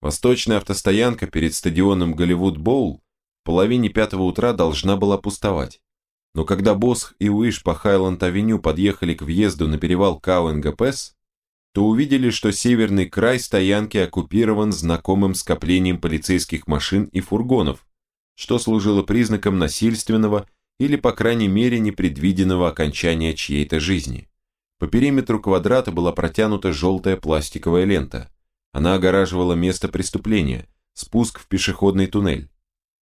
Восточная автостоянка перед стадионом Голливуд Боул в половине пятого утра должна была пустовать. Но когда Босх и Уиш по Хайленд-авеню подъехали к въезду на перевал Кауэнга-Пэс, то увидели, что северный край стоянки оккупирован знакомым скоплением полицейских машин и фургонов, что служило признаком насильственного или, по крайней мере, непредвиденного окончания чьей-то жизни. По периметру квадрата была протянута желтая пластиковая лента. Она огораживала место преступления, спуск в пешеходный туннель.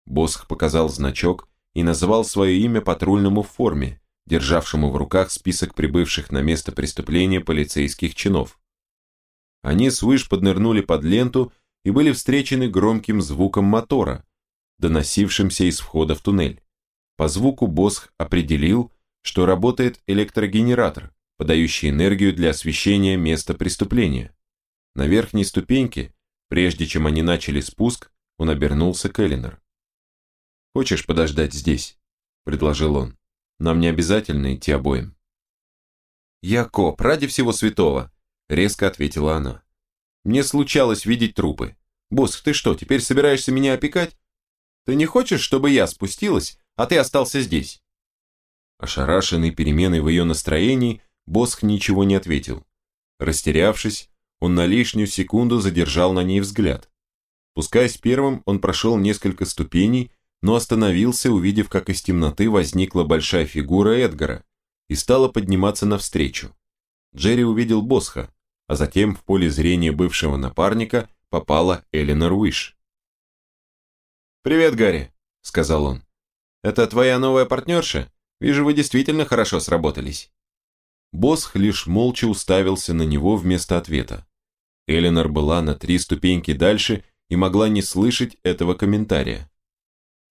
Босх показал значок и назвал свое имя патрульному в форме, державшему в руках список прибывших на место преступления полицейских чинов. Они с Выш поднырнули под ленту и были встречены громким звуком мотора, доносившимся из входа в туннель. По звуку Босх определил, что работает электрогенератор, подающий энергию для освещения места преступления. На верхней ступеньке, прежде чем они начали спуск, он обернулся к Эллинор. «Хочешь подождать здесь?» – предложил он. Нам не обязательно идти обоим. «Я коп, ради всего святого», — резко ответила она. «Мне случалось видеть трупы. Босс, ты что, теперь собираешься меня опекать? Ты не хочешь, чтобы я спустилась, а ты остался здесь?» Ошарашенный переменой в ее настроении, Босх ничего не ответил. Растерявшись, он на лишнюю секунду задержал на ней взгляд. Пускаясь первым, он прошел несколько ступеней но остановился, увидев, как из темноты возникла большая фигура Эдгара и стала подниматься навстречу. Джерри увидел Босха, а затем в поле зрения бывшего напарника попала Эленор Уиш. «Привет, Гарри», — сказал он. «Это твоя новая партнерша? Вижу, вы действительно хорошо сработались». Босх лишь молча уставился на него вместо ответа. Эленор была на три ступеньки дальше и могла не слышать этого комментария.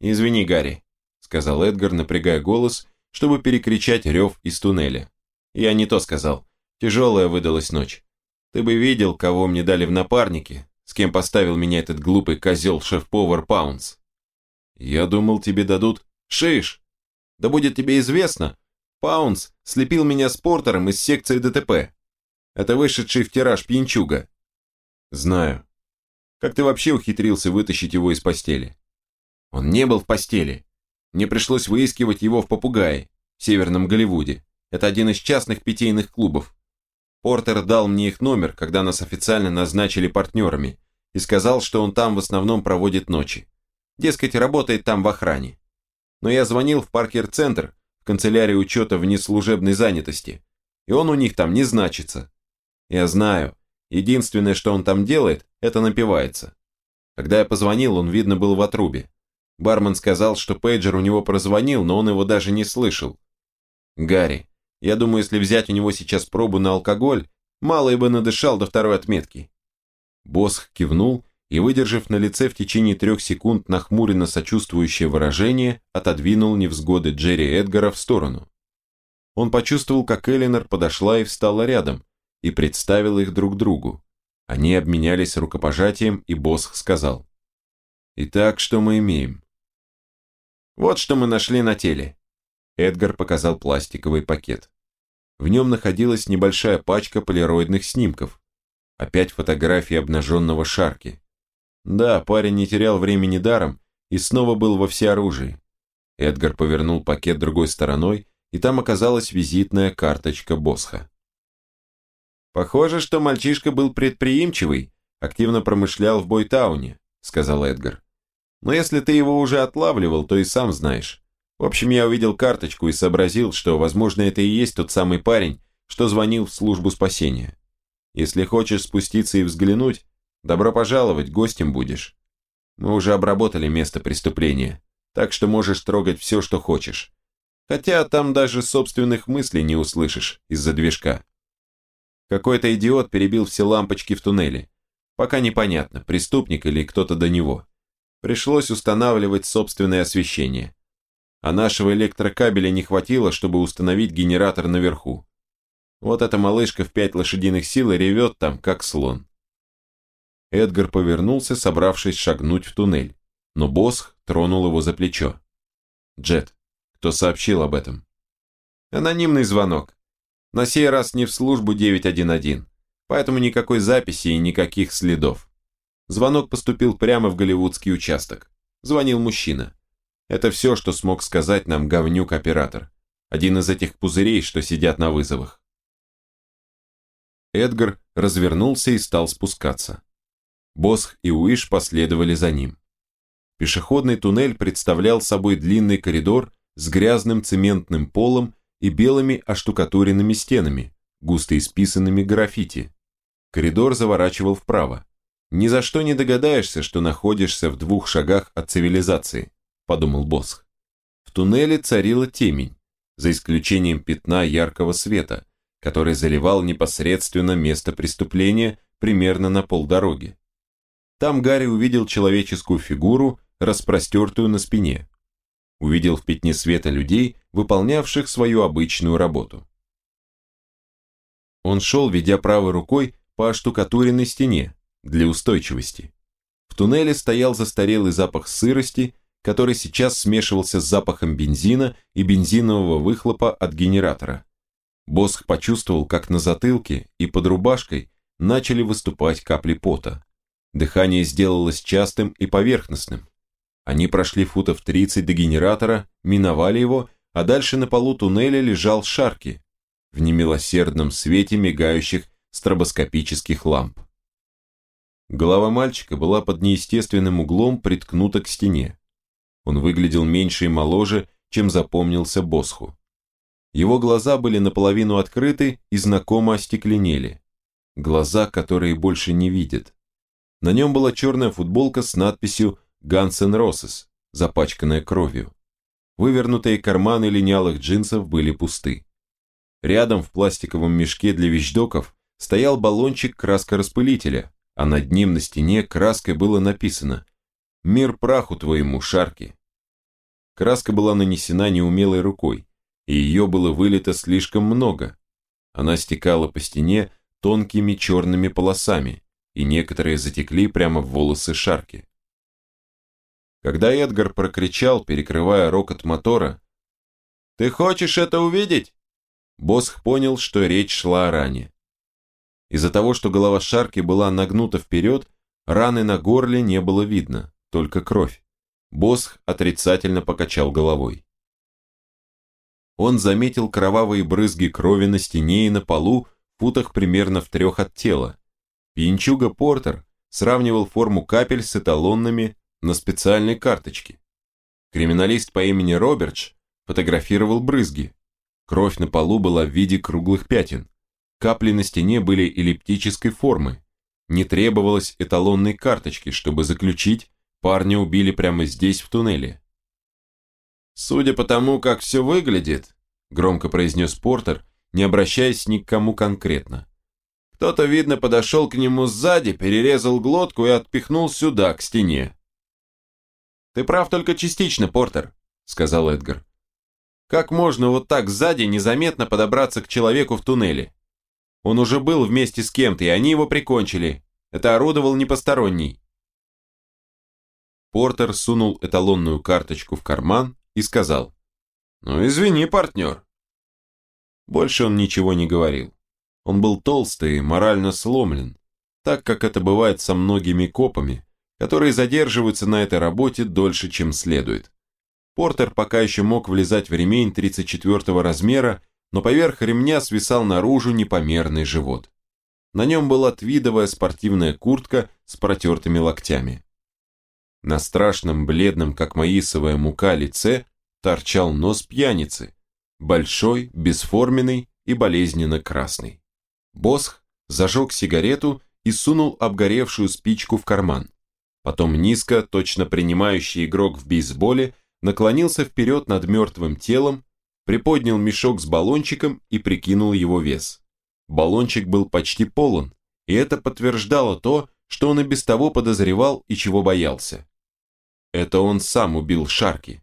«Извини, Гарри», — сказал Эдгар, напрягая голос, чтобы перекричать рев из туннеля. «Я не то сказал. Тяжелая выдалась ночь. Ты бы видел, кого мне дали в напарнике, с кем поставил меня этот глупый козел шеф-повар Паунс. Я думал, тебе дадут шиш. Да будет тебе известно, Паунс слепил меня с портером из секции ДТП. Это вышедший в тираж пьянчуга. Знаю. Как ты вообще ухитрился вытащить его из постели? Он не был в постели. Мне пришлось выискивать его в Попугае, в Северном Голливуде. Это один из частных питейных клубов. Портер дал мне их номер, когда нас официально назначили партнерами, и сказал, что он там в основном проводит ночи. Дескать, работает там в охране. Но я звонил в Паркер-центр, в канцелярию учета внеслужебной занятости, и он у них там не значится. Я знаю, единственное, что он там делает, это напивается. Когда я позвонил, он, видно, был в отрубе. Бармен сказал, что пейджер у него прозвонил, но он его даже не слышал. Гарри, я думаю, если взять у него сейчас пробу на алкоголь, мало бы надышал до второй отметки. Босх кивнул и, выдержав на лице в течение трех секунд нахмуренно сочувствующее выражение, отодвинул невзгоды Джерри Эдгара в сторону. Он почувствовал, как Элинор подошла и встала рядом, и представил их друг другу. Они обменялись рукопожатием, и Босх сказал. «Итак, что мы имеем? Вот что мы нашли на теле. Эдгар показал пластиковый пакет. В нем находилась небольшая пачка полироидных снимков. Опять фотографии обнаженного Шарки. Да, парень не терял времени даром и снова был во всеоружии. Эдгар повернул пакет другой стороной, и там оказалась визитная карточка Босха. «Похоже, что мальчишка был предприимчивый, активно промышлял в Бойтауне», — сказал Эдгар. Но если ты его уже отлавливал, то и сам знаешь. В общем, я увидел карточку и сообразил, что, возможно, это и есть тот самый парень, что звонил в службу спасения. Если хочешь спуститься и взглянуть, добро пожаловать, гостем будешь. Мы уже обработали место преступления, так что можешь трогать все, что хочешь. Хотя там даже собственных мыслей не услышишь из-за движка. Какой-то идиот перебил все лампочки в туннеле. Пока непонятно, преступник или кто-то до него пришлось устанавливать собственное освещение. А нашего электрокабеля не хватило, чтобы установить генератор наверху. Вот эта малышка в пять лошадиных сил и ревет там, как слон. Эдгар повернулся, собравшись шагнуть в туннель, но Босх тронул его за плечо. «Джет, кто сообщил об этом?» «Анонимный звонок. На сей раз не в службу 911, поэтому никакой записи и никаких следов. Звонок поступил прямо в голливудский участок. Звонил мужчина. Это все, что смог сказать нам говнюк-оператор. Один из этих пузырей, что сидят на вызовах. Эдгар развернулся и стал спускаться. Босх и Уиш последовали за ним. Пешеходный туннель представлял собой длинный коридор с грязным цементным полом и белыми оштукатуренными стенами, густо исписанными граффити. Коридор заворачивал вправо. Ни за что не догадаешься, что находишься в двух шагах от цивилизации, подумал Босх. В туннеле царила темень, за исключением пятна яркого света, который заливал непосредственно место преступления примерно на полдороги. Там Гарри увидел человеческую фигуру, распростертую на спине. Увидел в пятне света людей, выполнявших свою обычную работу. Он шел, ведя правой рукой по оштукатуренной стене, для устойчивости. В туннеле стоял застарелый запах сырости, который сейчас смешивался с запахом бензина и бензинового выхлопа от генератора. Босх почувствовал, как на затылке и под рубашкой начали выступать капли пота. Дыхание сделалось частым и поверхностным. Они прошли футов 30 до генератора, миновали его, а дальше на полу туннеля лежал Шарки в немилосердном свете мигающих стробоскопических ламп. Голова мальчика была под неестественным углом приткнута к стене. Он выглядел меньше и моложе, чем запомнился Босху. Его глаза были наполовину открыты и знакомо остекленели. Глаза, которые больше не видят. На нем была черная футболка с надписью N' Roses, запачканная кровью. Вывернутые карманы линялых джинсов были пусты. Рядом в пластиковом мешке для вещдоков стоял баллончик краскораспылителя, а над ним на стене краской было написано «Мир праху твоему, Шарки». Краска была нанесена неумелой рукой, и ее было вылито слишком много. Она стекала по стене тонкими черными полосами, и некоторые затекли прямо в волосы Шарки. Когда Эдгар прокричал, перекрывая рокот мотора, «Ты хочешь это увидеть?» Босх понял, что речь шла о ране. Из-за того, что голова Шарки была нагнута вперед, раны на горле не было видно, только кровь. Босх отрицательно покачал головой. Он заметил кровавые брызги крови на стене и на полу, в футах примерно в трех от тела. Пьянчуга Портер сравнивал форму капель с эталонными на специальной карточке. Криминалист по имени Робертш фотографировал брызги. Кровь на полу была в виде круглых пятен. Капли на стене были эллиптической формы. Не требовалось эталонной карточки, чтобы заключить, парня убили прямо здесь, в туннеле. «Судя по тому, как все выглядит», – громко произнес Портер, не обращаясь ни к кому конкретно. Кто-то, видно, подошел к нему сзади, перерезал глотку и отпихнул сюда, к стене. «Ты прав только частично, Портер», — сказал Эдгар. «Как можно вот так сзади незаметно подобраться к человеку в туннеле? Он уже был вместе с кем-то, и они его прикончили. Это орудовал непосторонний». Портер сунул эталонную карточку в карман и сказал. «Ну, извини, партнер». Больше он ничего не говорил. Он был толстый и морально сломлен, так как это бывает со многими копами, которые задерживаются на этой работе дольше, чем следует. Портер пока еще мог влезать в ремень 34 размера, но поверх ремня свисал наружу непомерный живот. На нем была твидовая спортивная куртка с протертыми локтями. На страшном бледном, как маисовая мука, лице торчал нос пьяницы, большой, бесформенный и болезненно красный. Босх зажег сигарету и сунул обгоревшую спичку в карман. Потом низко, точно принимающий игрок в бейсболе, наклонился вперед над мертвым телом, приподнял мешок с баллончиком и прикинул его вес. Баллончик был почти полон, и это подтверждало то, что он и без того подозревал и чего боялся. Это он сам убил Шарки.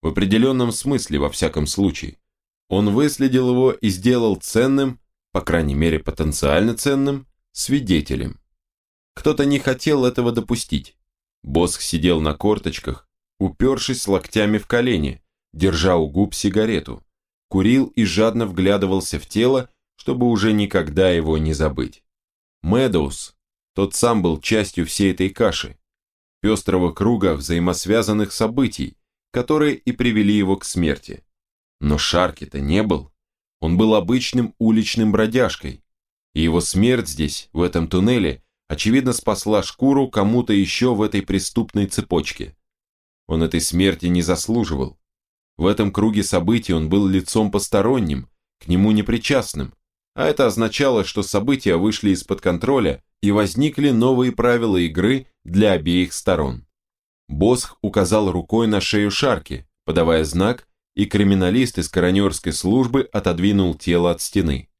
В определенном смысле, во всяком случае. Он выследил его и сделал ценным, по крайней мере потенциально ценным, свидетелем. Кто-то не хотел этого допустить. Босх сидел на корточках, упершись локтями в колени, держа у губ сигарету, курил и жадно вглядывался в тело, чтобы уже никогда его не забыть. Мэдоуз, Тот сам был частью всей этой каши, пестрого круга взаимосвязанных событий, которые и привели его к смерти. Но Шарки-то не был. Он был обычным уличным бродяжкой, и его смерть здесь, в этом туннеле, очевидно спасла шкуру кому-то еще в этой преступной цепочке. Он этой смерти не заслуживал. В этом круге событий он был лицом посторонним, к нему непричастным, а это означало, что события вышли из-под контроля и возникли новые правила игры для обеих сторон. Босх указал рукой на шею Шарки, подавая знак, и криминалист из коронерской службы отодвинул тело от стены.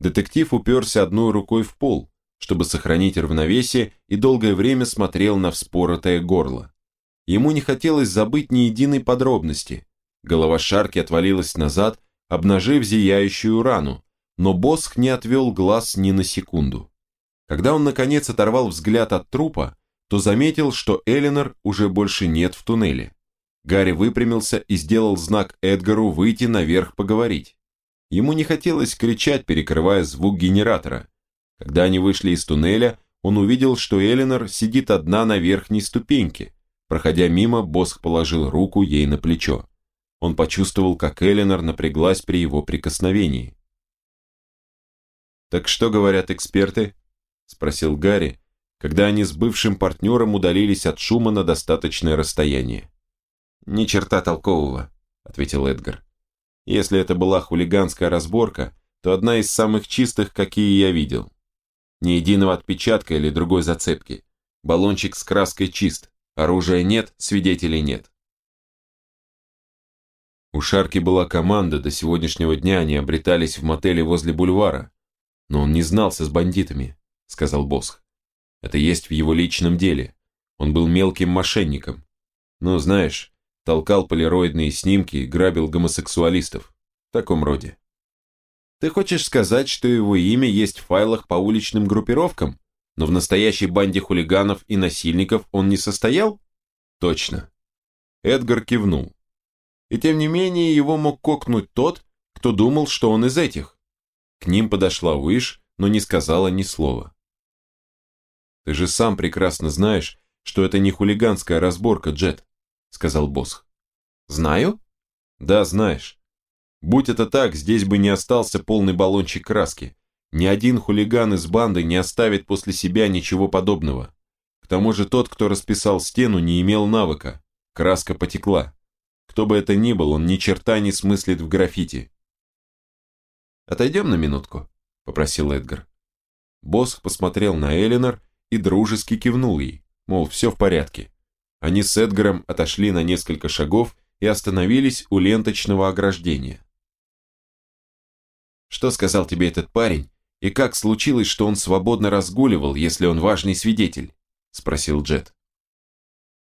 Детектив уперся одной рукой в пол, чтобы сохранить равновесие и долгое время смотрел на вспоротое горло. Ему не хотелось забыть ни единой подробности. Голова Шарки отвалилась назад, обнажив зияющую рану, но Босх не отвел глаз ни на секунду. Когда он наконец оторвал взгляд от трупа, то заметил, что Эленор уже больше нет в туннеле. Гарри выпрямился и сделал знак Эдгару выйти наверх поговорить. Ему не хотелось кричать, перекрывая звук генератора. Когда они вышли из туннеля, он увидел, что Эленор сидит одна на верхней ступеньке. Проходя мимо, Босх положил руку ей на плечо. Он почувствовал, как Эленор напряглась при его прикосновении. «Так что говорят эксперты?» – спросил Гарри, когда они с бывшим партнером удалились от шума на достаточное расстояние. «Ни черта толкового», – ответил Эдгар. «Если это была хулиганская разборка, то одна из самых чистых, какие я видел. Ни единого отпечатка или другой зацепки. Баллончик с краской чист, оружия нет, свидетелей нет». У Шарки была команда, до сегодняшнего дня они обретались в мотеле возле бульвара, но он не знался с бандитами, сказал Босх. Это есть в его личном деле. Он был мелким мошенником. Ну, знаешь, толкал полироидные снимки и грабил гомосексуалистов. В таком роде. Ты хочешь сказать, что его имя есть в файлах по уличным группировкам, но в настоящей банде хулиганов и насильников он не состоял? Точно. Эдгар кивнул. И тем не менее его мог кокнуть тот, кто думал, что он из этих. К ним подошла Уиш, но не сказала ни слова. «Ты же сам прекрасно знаешь, что это не хулиганская разборка, Джет», сказал Босх. «Знаю?» «Да, знаешь. Будь это так, здесь бы не остался полный баллончик краски. Ни один хулиган из банды не оставит после себя ничего подобного. К тому же тот, кто расписал стену, не имел навыка. Краска потекла. Кто бы это ни был, он ни черта не смыслит в граффити. «Отойдем на минутку», – попросил Эдгар. Босх посмотрел на Эленор и дружески кивнул ей, мол, все в порядке. Они с Эдгаром отошли на несколько шагов и остановились у ленточного ограждения. «Что сказал тебе этот парень, и как случилось, что он свободно разгуливал, если он важный свидетель?» – спросил Джет.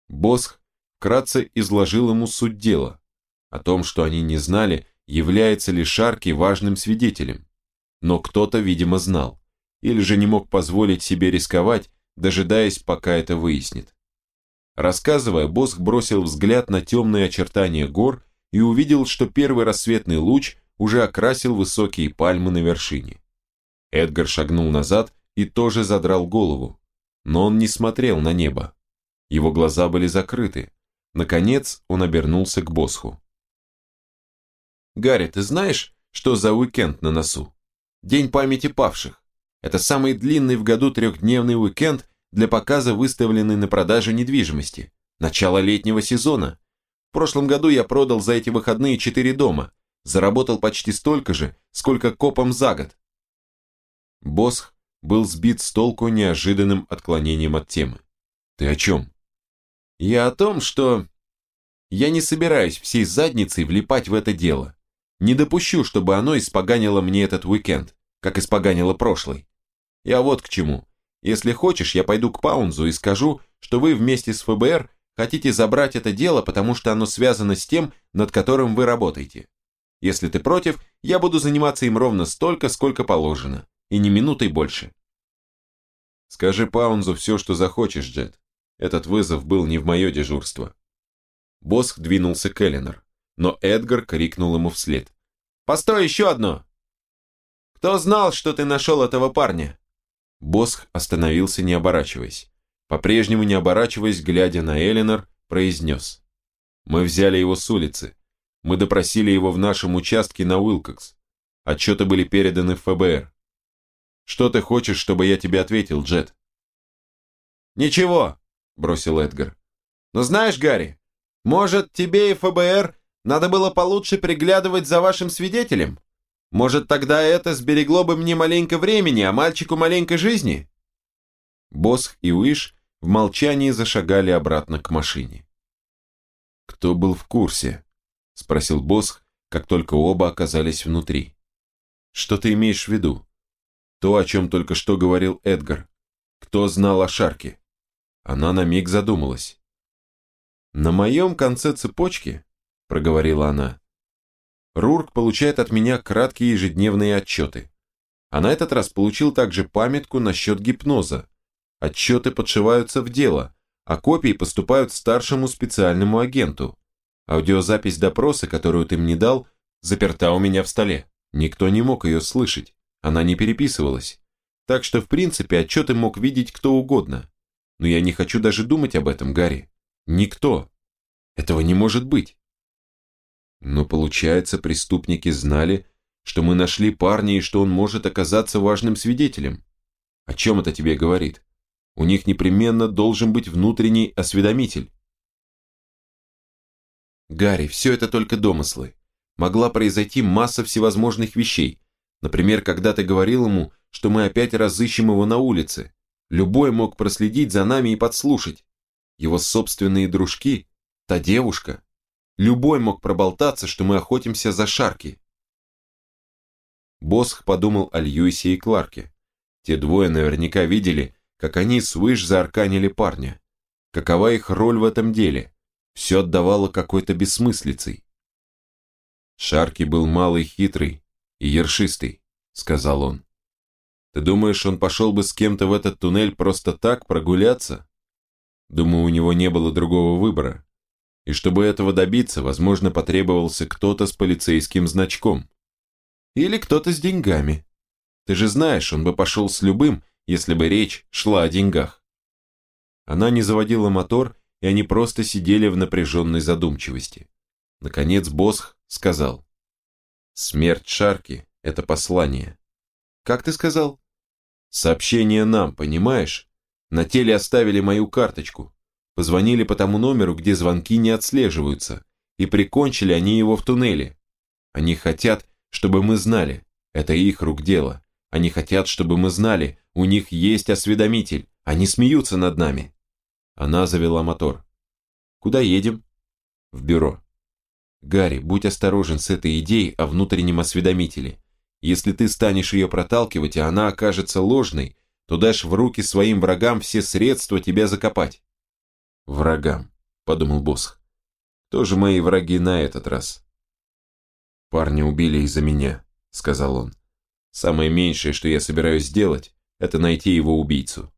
Босх вкратце изложил ему суть дела, о том, что они не знали, является ли Шарки важным свидетелем. Но кто-то, видимо, знал, или же не мог позволить себе рисковать, дожидаясь, пока это выяснит. Рассказывая, Босх бросил взгляд на темные очертания гор и увидел, что первый рассветный луч уже окрасил высокие пальмы на вершине. Эдгар шагнул назад и тоже задрал голову, но он не смотрел на небо. Его глаза были закрыты. Наконец он обернулся к Босху. Гарри, ты знаешь, что за уикенд на носу? День памяти павших. Это самый длинный в году трехдневный уикенд для показа выставленной на продажу недвижимости. Начало летнего сезона. В прошлом году я продал за эти выходные четыре дома. Заработал почти столько же, сколько копом за год. Босх был сбит с толку неожиданным отклонением от темы. Ты о чем? Я о том, что... Я не собираюсь всей задницей влипать в это дело. Не допущу, чтобы оно испоганило мне этот уикенд, как испоганило прошлый. Я вот к чему. Если хочешь, я пойду к Паунзу и скажу, что вы вместе с ФБР хотите забрать это дело, потому что оно связано с тем, над которым вы работаете. Если ты против, я буду заниматься им ровно столько, сколько положено, и не минутой больше. Скажи Паунзу все, что захочешь, Джет. Этот вызов был не в мое дежурство. Босх двинулся к Эленор но Эдгар крикнул ему вслед. «Постой, еще одно!» «Кто знал, что ты нашел этого парня?» Босх остановился, не оборачиваясь. По-прежнему не оборачиваясь, глядя на Эленор, произнес. «Мы взяли его с улицы. Мы допросили его в нашем участке на Уилкокс. Отчеты были переданы в ФБР. Что ты хочешь, чтобы я тебе ответил, Джет?» «Ничего», — бросил Эдгар. «Но знаешь, Гарри, может, тебе и ФБР надо было получше приглядывать за вашим свидетелем? Может, тогда это сберегло бы мне маленько времени, а мальчику маленькой жизни?» Босх и Уиш в молчании зашагали обратно к машине. «Кто был в курсе?» – спросил Босх, как только оба оказались внутри. «Что ты имеешь в виду? То, о чем только что говорил Эдгар. Кто знал о Шарке?» Она на миг задумалась. «На моем конце цепочки», – проговорила она, – «Рурк получает от меня краткие ежедневные отчеты. А на этот раз получил также памятку насчет гипноза. Отчеты подшиваются в дело, а копии поступают старшему специальному агенту. Аудиозапись допроса, которую ты мне дал, заперта у меня в столе. Никто не мог ее слышать, она не переписывалась. Так что, в принципе, отчеты мог видеть кто угодно. Но я не хочу даже думать об этом, Гарри. Никто. Этого не может быть. Но получается, преступники знали, что мы нашли парня и что он может оказаться важным свидетелем. О чем это тебе говорит? У них непременно должен быть внутренний осведомитель. Гарри, все это только домыслы. Могла произойти масса всевозможных вещей. Например, когда ты говорил ему, что мы опять разыщем его на улице. Любой мог проследить за нами и подслушать. Его собственные дружки, та девушка. Любой мог проболтаться, что мы охотимся за Шарки. Босх подумал о Льюисе и Кларке. Те двое наверняка видели, как они свыш заарканили парня. Какова их роль в этом деле? Все отдавало какой-то бессмыслицей. Шарки был малый хитрый и ершистый, сказал он. Ты думаешь, он пошел бы с кем-то в этот туннель просто так прогуляться? Думаю, у него не было другого выбора. И чтобы этого добиться, возможно, потребовался кто-то с полицейским значком. Или кто-то с деньгами. Ты же знаешь, он бы пошел с любым, если бы речь шла о деньгах. Она не заводила мотор, и они просто сидели в напряженной задумчивости. Наконец Босх сказал. «Смерть Шарки — это послание». «Как ты сказал?» Сообщение нам, понимаешь? На теле оставили мою карточку. Позвонили по тому номеру, где звонки не отслеживаются. И прикончили они его в туннеле. Они хотят, чтобы мы знали. Это их рук дело. Они хотят, чтобы мы знали, у них есть осведомитель. Они смеются над нами. Она завела мотор. Куда едем? В бюро. Гарри, будь осторожен с этой идеей о внутреннем осведомителе. Если ты станешь ее проталкивать, и она окажется ложной, то дашь в руки своим врагам все средства тебя закопать. Врагам, подумал Босх. Кто же мои враги на этот раз? Парня убили из-за меня, сказал он. Самое меньшее, что я собираюсь сделать, это найти его убийцу.